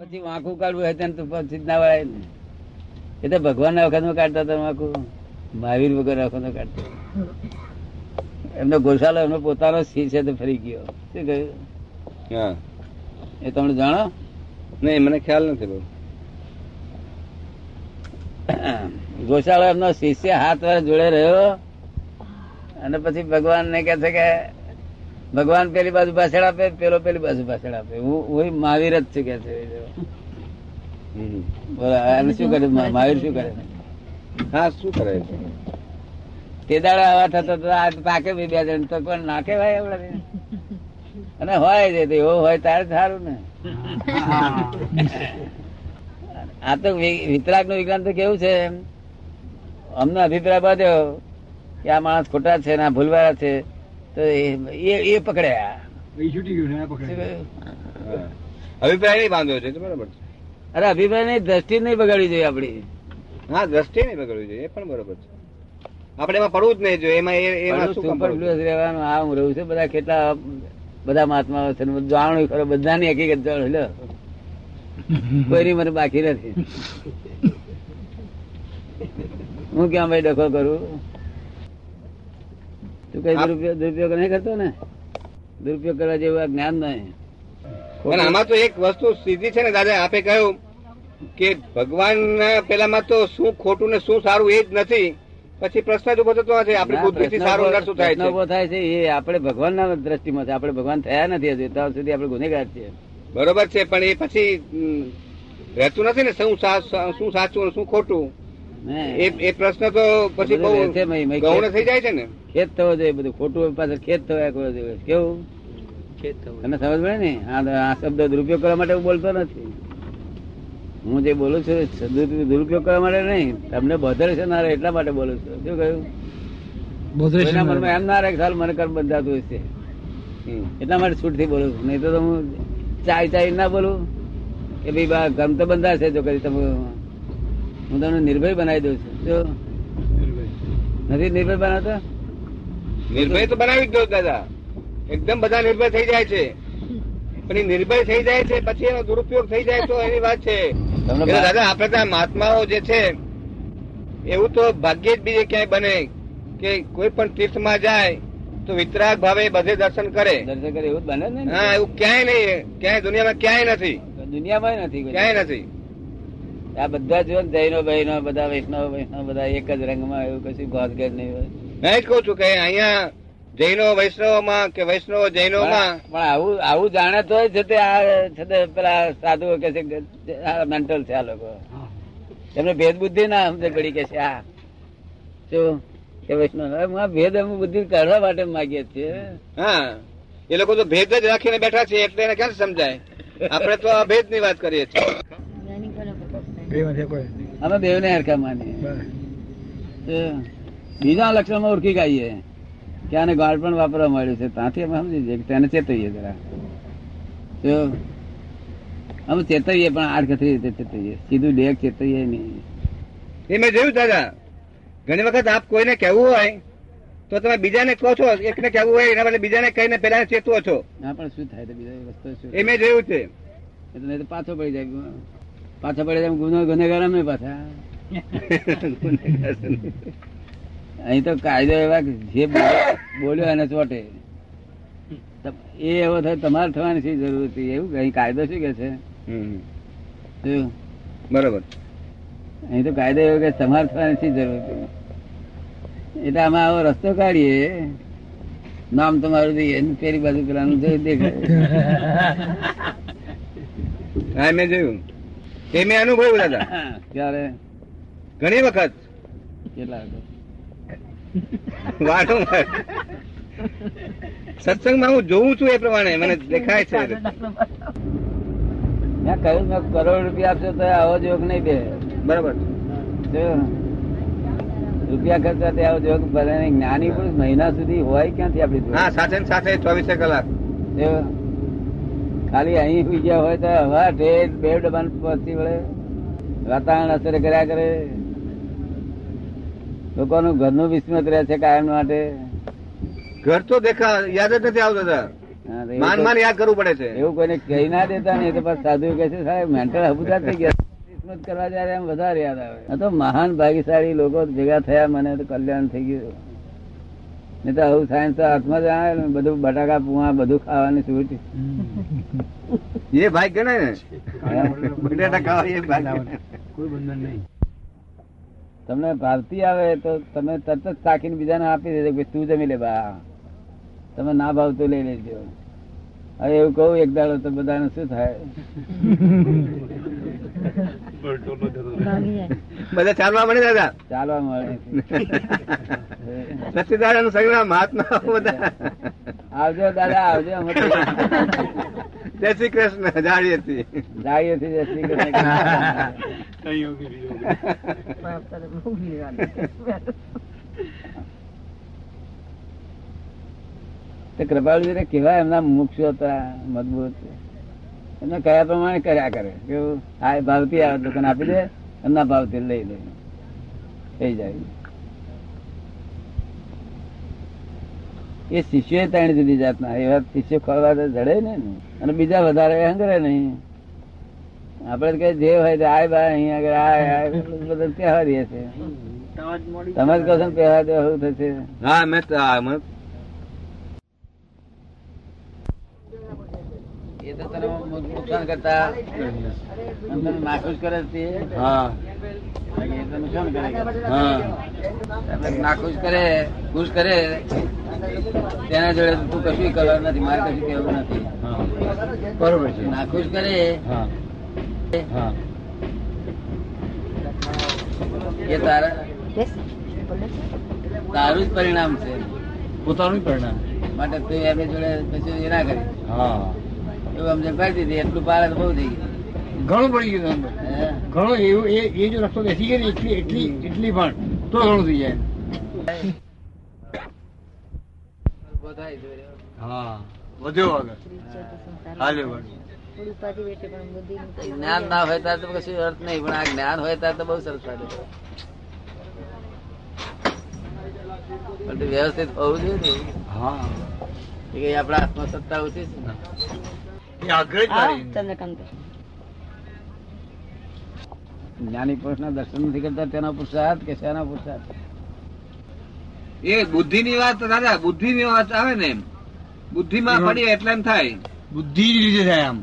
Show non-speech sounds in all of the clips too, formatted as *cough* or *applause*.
પછી વાંકું કાઢવું હોય તેને તો પછી ના વળાય ને. એ તો ભગવાનના વખતમાં કાઢતા હતા વાંકું મહાવીર વગર વખત કાઢતા એમનો ગોશાલો એમનો પોતાનો સિંહ છે તો ફરી ગયો. શું કહ્યું? હા. એ તમે જાણો? નહીં મને ખ્યાલ નથી બહુ. ગોશાળા એમનો શિષ્ય હાથ વાર જોડે રહ્યો અને પછી ભગવાન ને કે છે કે ભગવાન પેલી બાજુ પાછળ આપે પેલો પેલી બાજુ ભાષણ આપે. હું મહાવીર જ છું કે છે બોલો શું કરે? મહા- મહાવીર શું કરે? હા શું કરે? તે દાડે આવા થતો તો આ પાકે બી બે જણ. તો પણ નાખે ભાઈ આપડે અને હોય છે એવો હોય તારે સારું ને. આ તો વિતરાગનું વિજ્ઞાન તો કેવું છે? અમને અભિપ્રાય બાંધ્યો કે આ માણસ ખોટા છે ને આ ભૂલવાળા છે. તો એ- એ એ પકડ્યા. અભિપ્રાય નહીં બાંધ્યો છે બરાબર અરે અભિપ્રાયની દ્રષ્ટિ નહીં બગાડવી જોઈએ આપડી હા દ્રષ્ટિ નહીં બગાડવી જોઈએ એ પણ બરોબર છે. આપણે એમાં પડવું જ નહીં જોઈએ એમાં એમાં શું કામ સુપર ફ્લુઅસ રહેવાનું આ હું રહું છું બધા કેટલા બધા મહાત્માઓ છે જાણું ખરો બધાની હકીકત જાણો લો. કોઈની મને બાકી નથી. હું ક્યાં ભાઈ ડખો કરું? તું કઈ દુરુપયોગ દુરુપયોગ નહીં કરતો ને? દુરુપયોગ કરવા જેવું જ્ઞાન નહીં. પણ આમાં તો એક વસ્તુ સીધી છે ને દાદા આપે કહ્યું કે ભગવાન પેલામાં તો શું ખોટું ને શું સારું એ જ નથી. પછી પ્રશ્ન જ ઊભો થતો છે આપણી બુદ્ધિથી સારું શું થાય છે. ઊભો થાય છે એ આપણે ભગવાનના દ્રષ્ટિમાં છે. આપણે ભગવાન થયા નથી હજી. ત્યાં સુધી આપણે ગુનેગાર છીએ. બરોબર છે પણ એ પછી રહેતું નથી ને શું શું સાચું શું ખોટું. એ એ પ્રશ્ન તો પછી ગૌણ ખેત- થઈ જાય છે ને? ખેત થવો જોઈએ બધું ખોટું પાછળ ખેત થવા કરવો જોઈએ કેવું? તને સમજ પડે ને? આ આ શબ્દ દુરુપયોગ કરવા માટે હું બોલતો નથી. હું જે બોલું છું દુરુપયોગ કરવા માટે નહીં. તમને બોધર છે ના રહે એટલા માટે બોલું છું. શું કહ્યું? મનમાં એમ ના રહે કે મને કર્મ બંધાતું હશે. એટલા માટે છૂટથી બોલું છું. નહીં તો તો હું ચાય ચાય ના બોલું. કે ભાઈ બા ગમ તો બંધાશે જો કદી તમે હું તમને નિર્ભય બનાવી દઉં છું. જો નથી નિર્ભય બનાવતા? નિર્ભય તો બનાવી જ દો દાદા. એકદમ બધા નિર્ભય થઈ જાય છે. પણ એ નિર્ભય થઈ જાય છે પછી એનો દુરુપયોગ થઈ જાય તો એની વાત છે. દાદા આપણે ત્યાં મહાત્માઓ જે છે એવું તો ભાગ્યે જ બીજે ક્યાંય બને કે કોઈ પણ તીર્થમાં જાય તો વિતરાગ ભાવે બધે દર્શન કરે. દર્શન કરે એવું જ બને ને. હા એવું ક્યાંય નહીં ક્યાંય દુનિયામાં ક્યાંય નથી. દુનિયામાં નથી ક્યાંય નથી. આ બધા જો જૈનો બહેનો બધા વૈષ્ણવ વૈષ્ણવ બધા એક જ રંગમાં એવું કશું ગોતગેર નહીં હોય. મેં કહું છું કે અહીંયા જૈનો વૈષ્ણવમાં કે વૈષ્ણવ જૈનોમાં પણ આવું આવું જાણે તો છે તે આ છે પેલા સાધુઓ કે છે મેન્ટલ છે આ લોકો. એમને ભેદ બુદ્ધિ ના સમજે પડી કે છે આ. શું? કે વૈષ્ણવ ભેદ અમે બુદ્ધિ કાઢવા માટે માગીએ છીએ. હા. એ લોકો તો ભેદ જ રાખીને બેઠા છે એટલે એને ક્યાં સમજાય? આપણે તો આ ભેદની વાત કરીએ છીએ. અમે દેવને હરકા માનીએ. બીજા બીજા લક્ષણમાં ઓળખી કાઢીએ કે આને ગાળ પણ વાપરવા મળ્યું છે. ત્યાંથી અમે સમજી જઈએ તેને ચેતવીએ જરા. તો અમે ચેતવીએ પણ આડકતરી રીતે ચેતવીએ સીધું ડેક ચેતવીએ નહીં. એ મેં જોયું દાદા. ઘણી વખત આપ કોઈને કહેવું હોય તો તમે બીજાને કહો છો. એકને કહેવું હોય એના બદલે બીજાને કહીને પેલા ચેતવો છો. ના પણ શું થાય? તો બીજા વસ્તુ એ મેં જોયું છે. એટલે તો પાછો પડી જાય. પાછો પડે એમ ગુનો ગુનેગાર અમે પાછા. અહીં તો કાયદો એવા જે બોલ્યો- એને ચોટે. એ એવો થાય તમારે થવાની શી જરૂર હતી? એવું અહીં કાયદો શું કે છે? બરોબર. અહીં તો કાયદો એવો કે તમારે થવાની શી જરૂર હતી? એટલે આમાં આવો રસ્તો કાઢીએ. નામ તમારું દઈએ એની પેલી બાજુ પેલાનું જોઈ દેખાય. મેં જોયું. એ મેં અનુભવ દાદા. *laughs* ક્યારે ઘણી વખત. કેટલા વખત? વારંવાર સત્સંગમાં હું જોઉં છું એ પ્રમાણે મને દેખાય છે. મેં કહ્યું મેં કરોડ રૂપિયા આપશો તો આવો જોગ નહીં દે બરાબર. રૂપિયા ખર્ચા તે આવો જોગ ભલે જ્ઞાની પુરુષ મહિના સુધી હોય ક્યાંથી આપડી હા સાથે ને સાથે ચોવીસે કલાક. ખાલી અહીં બીજા હોય તો હવા ઠેઠ બે ડબ્બા પહોંચી વળે. વાતાવરણ અસર કર્યા કરે. લોકોનું ઘરનું વિસ્મત રહે છે કાયમ માટે. ઘર તો દેખા યાદ જ નથી આવતું માન માન યાદ કરવું પડે છે. એવું કોઈને કહી ના દેતા ને તો પછી સાધુ કહે છે સાહેબ મેન્ટલ હબુદા થઈ ગયા. વિસ્મત કરવા જયારે એમ વધારે યાદ આવે. તો મહાન ભાગીશાળી લોકો ભેગા થયા મને તો કલ્યાણ થઈ ગયું. નહીં તો આવું સાયન્સ તો હાથમાં જ આવે ને બધું બટાકા પુવા બધું ખાવાની છૂટ એ ભાઈ ગણે ને? બટેટા ખાવા એ ભાઈ કોઈ બંધન નહીં. તમને ભાવતી આવે તો તમે તરત જ ચાખીને બીજાને આપી દેજો કે તું જમી લે બા. તમે ના ભાવતું લઈ લેજો. હવે એવું કહું એક દાડો તો બધાને શું થાય? બધા ચાલવા મળે દાદા? ચાલવા મળે. સત્યદાદા નું સંગ્રામ મહાત્મા બધા. આવજો દાદા આવજો જય શ્રી કૃષ્ણ જાણીએ છીએ જાણીએ છીએ જય શ્રી કૃષ્ણ. તે ને કેવા એમના મુક્ષો હતા મજબૂત એમને કયા પ્રમાણે કર્યા કરે. કેવું આ ભાવથી આ દુકાન આપી દે એમના ભાવથી લઈ લે. થઈ જાય. એ શિષ્યો ત્રણ જુદી જાતના એવા શિષ્યો ખોલવા તો જડે ને. અને બીજા વધારે હંગરે નહીં. આપડે કઈ જે હોય તે આય બા અહીંયા આગળ આય આય બધું કહેવા દે છે. તમે જ કહો છો ને પહેવા દે શું થશે. હા મેં તો આ મને એ તો તને નુકસાન કરતા તને નાખુશ કરે છે હા. એ તો નુકસાન કરે? હા. નાખુશ કરે ખુશ કરે. તેના જોડે તું કશું કરવા નથી મારે કશું કહેવું નથી. બરોબર છે. નાખુશ કરે. હા. હા. એ તારા તારું જ પરિણામ છે. પોતાનું પરિણામ માટે તું એમની જોડે પછી એ ના કરી. હા. સમજણ કરી દીધી એટલું પાર બહુ થઈ ગયું. ઘણું પડી ગયું અંદર. ઘણું એવું એ એ જો રસ્તો બેસી ગયો ને એટલી એટલી એટલી પણ તો ઘણું થઈ જાય. ઊભો થાય જોડે. હા વધ્યો આગળ. હાલ્યો જ્ઞાન ના હોય ત્યારે તો કશું અર્થ નહીં પણ આ જ્ઞાન હોય ત્યારે તો બહુ સરસ તે વ્યવસ્થિત હોવું જોઈએ ને હા. આપણા હાથમાં સત્તા ઓછી છે ને. જ્ઞાની પુરુષ ના દર્શન નથી કરતા તેના પુરુષાર્થ કે શેના પુરુષાર્થ એ બુદ્ધિ ની વાત દાદા બુદ્ધિ ની વાત આવે ને બુદ્ધિ માં પડી એટલે એમ થાય. બુદ્ધિ રીતે થાય આમ.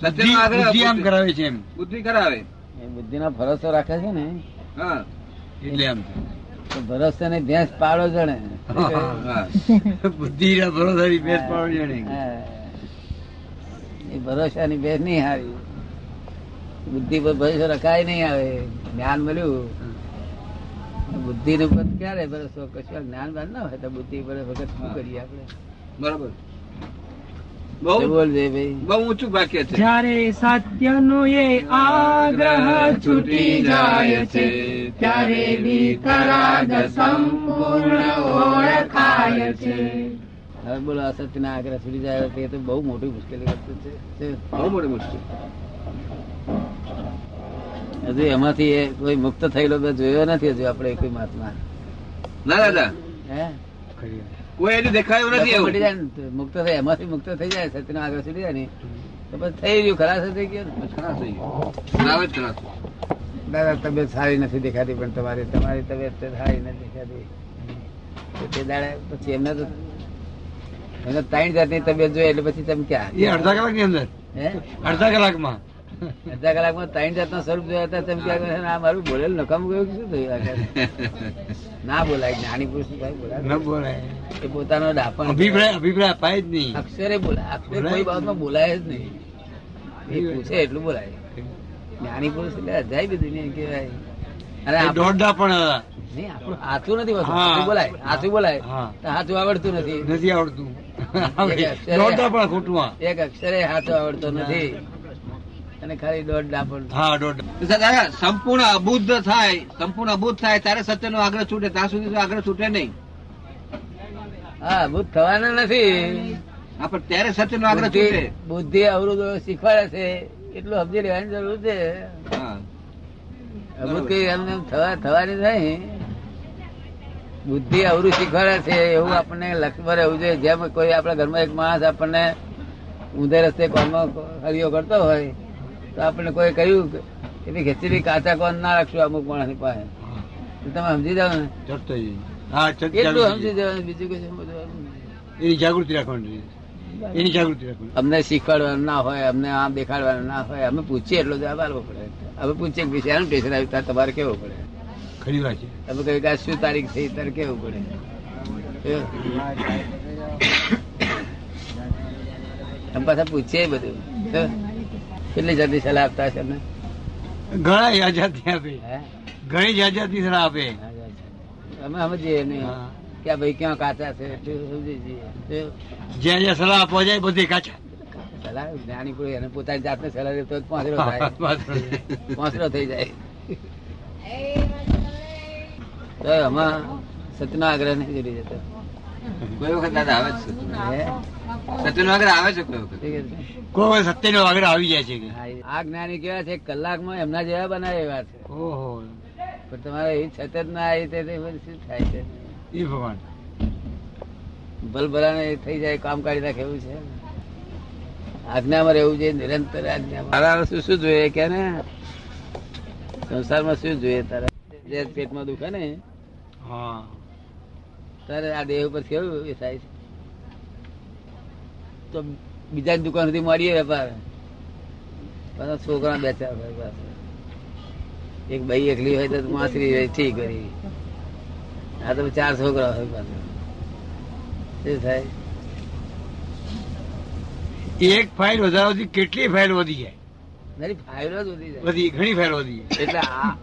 બુદ્ધિ સત્યનો આગ્રહ બુદ્ધિ આમ કરાવે છે એમ. બુદ્ધિ કરાવે. એ બુદ્ધિના ભરોસો રાખે છે ને. હા. એટલે આમ. તો ભરોસે ને ભેંસ પાડો જણે. હા. બુદ્ધિ ના ભરોસાની ભેસ પાડવી જાણે. હા. એ ભરોસાની ભેંસ નહીં હારી. બુદ્ધિ પર ભરોસો રખાય નહીં આવે. જ્ઞાન મળ્યું. બુદ્ધિ નું પદ ક્યારે ભરોસો? કશું જ્ઞાન બાદ ના હોય તો બુદ્ધિ પર વખત શું કરીએ આપણે? બરોબર. શું બહુ બોલજે ભાઈ. ઊંચું વાક્ય છે. એ આગ્રહ છૂટી જાય છે ત્યારે સંપૂર્ણ ઓળખાય છે. હવે બોલો અસત્ય ના આગ્રહ છૂટી જાય તે તો બહુ મોટી મુશ્કેલી વસ્તુ છે. બહુ મોટી મુશ્કેલ. હજુ એમાંથી એ કોઈ મુક્ત થયેલો તો જોયો નથી હજુ આપણે કોઈ મહાત્મા. ના દાદા હે? કોઈ હજુ દેખાયું નથી મટી જાય મુક્ત થાય એમાંથી મુક્ત થઈ જાય સત્યનો આગળ છૂટી જાય ને. તો પછી થઈ ગયું ખરાશ થઈ ગયો ને. ખરાબ થઈ ગયું. ખરાબ ખરાબ દાદા તબિયત સારી નથી દેખાતી પણ તમારી તમારી તબિયત સારી નથી દેખાતી. પછી એમને તો એને ત્રણ જાતની તબિયત જોઈએ એટલે પછી તમે ક્યાં? એ અડધા કલાકની અંદર. હે? અડધા કલાકમાં. અડધા કલાકમાં ત્રણ જાતના સ્વરૂપ જોયા હતા તમે ક્યાં આ મારું બોલેલ નકામ ગયું શું થયું ના બોલાય જ્ઞાની પુરુષ ભાઈ બોલાય ન બોલાય. એ પોતાનો ડાપણ અભિપ્રાય અભિપ્રાય અપાય જ નહીં. અક્ષરે બોલાય અક્ષરે કોઈ બાબતમાં બોલાય જ નહીં. એ પૂછે એટલું બોલાય. જ્ઞાની પુરુષ એટલે અજાય દુનિયા કહેવાય. અને એ આપણું- દોઢડા પણ નહીં આપણું હાથું નથી વસ્તુ બોલાય હાથું બોલાય. હાથું આવડતું નથી. નથી આવડતું. દોઢડા પણ ખોટું એક અક્ષરે હાથો આવડતો નથી. અને ખાલી દોઢ પણ. હા દોઢ સંપૂર્ણ અબુદ્ધ થાય સંપૂર્ણ અબુદ્ધ થાય ત્યારે સત્યનો આગ્રહ છૂટે ત્યાં સુધી આગ્રહ છૂટે નહીં. હા ભૂત થવાના નથી. હા પણ ત્યારે સત્યનો આગ્રહ છૂટે. બુદ્ધિ અવરોધો શીખવાડે છે. એટલું સમજી લેવાની જરૂર છે. હા. અભૂત કઈ એમને એમ થવા થવાની નહીં. બુદ્ધિ અવરું શીખવાડે છે એવું આપણને લક્ષ્મણ રહેવું જોઈએ. જેમ કોઈ આપણા ઘરમાં એક માણસ આપણને ઊંધે રસ્તે કોનમાં હરિયો કરતો હોય તો આપણને કોઈ કહ્યું કે એની ખેંચી કાચા કોન ના રાખશું અમુક માણસની પાસે. તો તમે સમજી જાવ ને. ચડતો જઈએ. હા એટલું સમજી જવાનું બીજું કઈ સમજવાનું એની જાગૃતિ રાખવાની એની જાગૃતિ રાખવાની અમને શીખવાડવાનું ના હોય અમને આમ દેખાડવાનું ના હોય. અમે પૂછીએ એટલો જવાબ આપવો પડે. અમે પૂછીએ વિશે એનું ટેન્શન આવ્યું તમારે કેવું પડે? ખરી વાત છે. તમે કહ્યું કે આ શું તારીખ થઈ તારે કેવું પડે? એવું. પાછા પૂછીએ બધું. કેટલી જલ્દી સલાહ આપતા હશે અમને ઘણા જાજાતી આપે. હે? ઘણી આઝાદી સલાહ આપે. અમે સમજીએ નહીં. કે આ ભાઈ ક્યાં કાચા છે? સમજી જઈએ? જ્યાં જ્યાં સલાહ આપવા જાય બધી કાચા. સલાહ જ્ઞાની પુરુષ એને પોતાની જાતને સલાહ દેતો પાંચરો *laughs* થાય. પાંચરો થઈ જાય. તો આમાં સત્યનો આગ્રહ નહીં જોડી જતો કોઈ વખત દાદા આવે છે. સત્યનો. આગ્રહ આવે છે કોઈ વખત? કોઈ વખત સત્યનો આગ્રહ આવી જાય છે આ જ્ઞાની કેવા છે કલાકમાં એમના જેવા બનાવે એવા છે. ઓહો. પણ તમારે એ છત જ ના આવી તે શું થાય છે? એ ભગવાન. ભલભલાને થઈ જાય કામ કાઢી નાખે એવું છે. આજ્ઞામાં રહેવું જોઈએ નિરંતર આજ્ઞામાં. શું શું જોઈએ કે ને સંસારમાં શું જોઈએ તારા? જે પેટમાં દુખે ને હા. તારે આ દેહ ઉપર કેવું એ થાય છે? તો બીજા દુકાન સુધી મળીએ વેપાર. પાછા છોકરા બે ચાર હોય પાસે એક ભાઈ એકલી હોય તો માસરી હોય ઠીક હોય. આ તો ચાર છોકરા હોય પાછા. શું થાય? એક ફાઇલ વધારવાથી કેટલી ફાઇલ વધી જાય? ફાઇલો જ વધી જાય. વધી ઘણી ફાઇલ વધી જાય. એટલે આ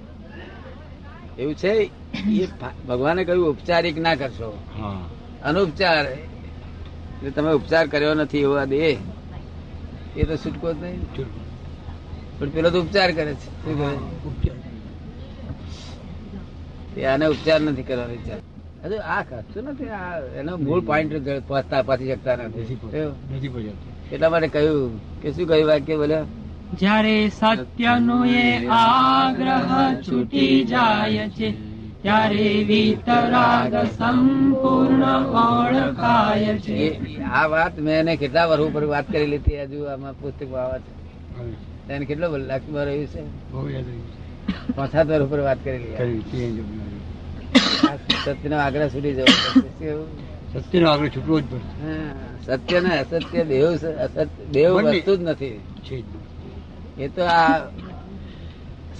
એવું છે એ ભગવાને કહ્યું ઉપચારિક ના કરશો. અનુપચાર એટલે તમે ઉપચાર કર્યો નથી એવો આ દેહ. એ તો છૂટકો જ નહીં પણ પેલો તો ઉપચાર કરે છે. કરે? આને ઉપચાર નથી કરવાનો વિચાર. હજુ આ ખર્ચું નથી આ એનો મૂળ પોઈન્ટ પહોંચતા પહોંચી શકતા નથી. એટલા માટે કહ્યું કે શું કહ્યું વાક્ય બોલ્યા? જ્યારે સત્યનો એ આગ્રહ છૂટી જાય છે ત્યારે વિતરાગ સંપૂર્ણ ઓળખાય છે. આ વાત મેં એને કેટલા વર્ષ ઉપર વાત કરી લીધી હજુ આમાં પુસ્તક આવે છે. એને કેટલો લાખમાં રહ્યું છે. પાંચ વર્ષ ઉપર વાત કરી સત્યનો આગ્રહ છૂટી જવો સત્યનો આગ્રહ છૂટવો જ પડશે. હા, સત્ય ને અસત્ય દેવ અસત્ય દેવ વસ્તુ જ નથી. એ તો આ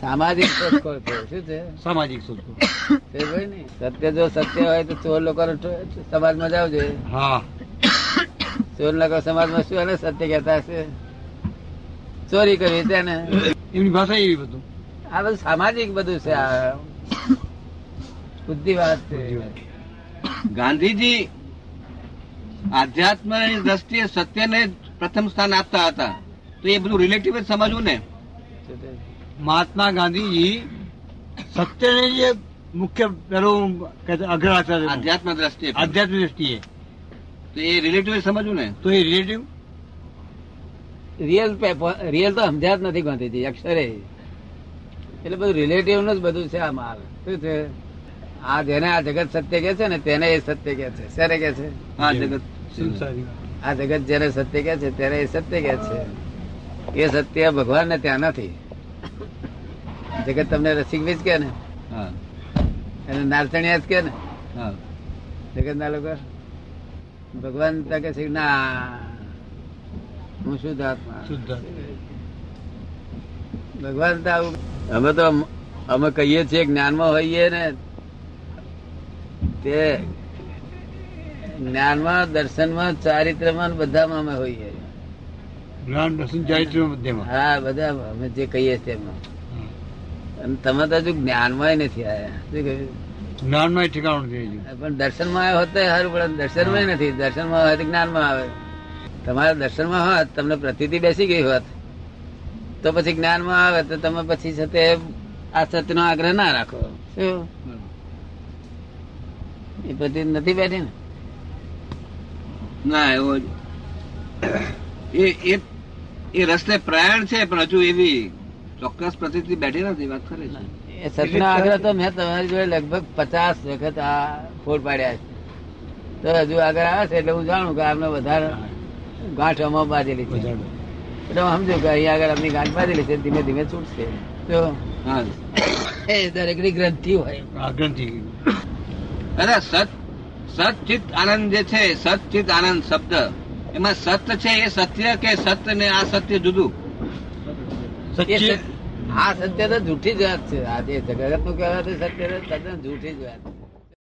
સામાજિક શોધખોળ છે શું છે? સામાજિક શોધખોળ ને સત્ય જો સત્ય હોય તો ચોર લોકો સમાજમાં જાવ જોઈએ ચોર લોકો સમાજમાં શું એને સત્ય કહેતા હશે? ચોરી કરવી તેને એમની ભાષા એવી બધું. આ બધું સામાજિક બધું છે આ. બુદ્ધિ વાત છે. ગાંધીજી આધ્યાત્મની દ્રષ્ટિએ સત્યને પ્રથમ સ્થાન આપતા હતા. તો એ બધું રિલેટિવ જ સમજવું ને. મહાત્મા ગાંધીજી સત્યને જે મુખ્ય પેલું તેમાં. આધ્યાત્મ દ્રષ્ટિએ દ્રષ્ટિએ. તો એ રિલેટિવ સમજવું ને? તો એ રિલેટિવ રિયલ રિયલ તો સમજ્યા જ નથી ગાંધીજી અક્ષરે. એટલે બધું રિલેટિવનું જ બધું છે આ માલ શું છે? આ જેને આ જગત સત્ય કે છે ને તેને એ સત્ય કે છે. શેને કે છે? હા જગત સંસારી આ જગત જેને સત્ય કે છે તેને એ સત્ય કે છે. એ સત્ય ભગવાન ને ત્યાં નથી. જગત તમને રસિકવીજ કે ને? અને નારચણિયા જ કે ને? જગત ના લોકો? ભગવાન તકે છે ના હું શુદ્ધ આત્મા. ભગવાન તો આવું અમે તો અમે કહીએ છીએ જ્ઞાનમાં હોઈએ ને તે જ્ઞાનમાં દર્શનમાં ચારિત્રમાં બધામાં અમે હોઈએ. જ્ઞાન દર્શન ચારિત્ર મધ્યમાં હા બધા અમે જે કહીએ છીએ એમાં. અને તમે તો હજુ જ્ઞાનમાં નથી આવ્યા શું કહ્યું? જ્ઞાનમાં ઠેકાણું નથી હજુ. પણ દર્શનમાં આવ્યો હોત તો સારું પડે દર્શનમાં નથી. દર્શનમાં હોય તો જ્ઞાનમાં આવે. તમારા દર્શનમાં હોત તમને પ્રતિતિ બેસી ગઈ હોત તો પછી જ્ઞાનમાં આવે તો તમે પછી છે તે આ સત્યનો આગ્રહ ના રાખો. શું? એ પ્રતિ નથી બેઠી ને? ના એવો એ એ એ રસ્તે પ્રયાણ છે પણ હજુ એવી ચોક્કસ પ્રતિતિ બેઠી નથી વાત કરે છે. આગ્રહ તો મેં તમારી જોડે લગભગ પચાસ વખત આ ફોડ પાડ્યા છે. તો હજુ આગળ આવે છે એટલે હું જાણું કે આમને વધારે ગાંઠ આમાં બાજેલી છે. એટલે હું સમજુ કે અહીંયા આગળ અમની ગાંઠ બાજેલી છે ધીમે ધીમે છૂટશે. તો હા. એ દરેકની ગ્રંથિ હોય. ગ્રંથિ. દાદા સત સચિત આનંદ જે છે સચિત આનંદ શબ્દ. એમાં સત્ય છે એ સત્ય કે સત્ય ને આ સત્ય જુદું? આ સત્ય તો જૂઠી જ વાત છે. આ જે જગતનું કહેવાતું સત્ય તો તદ્દન જૂઠી જ વાત છે.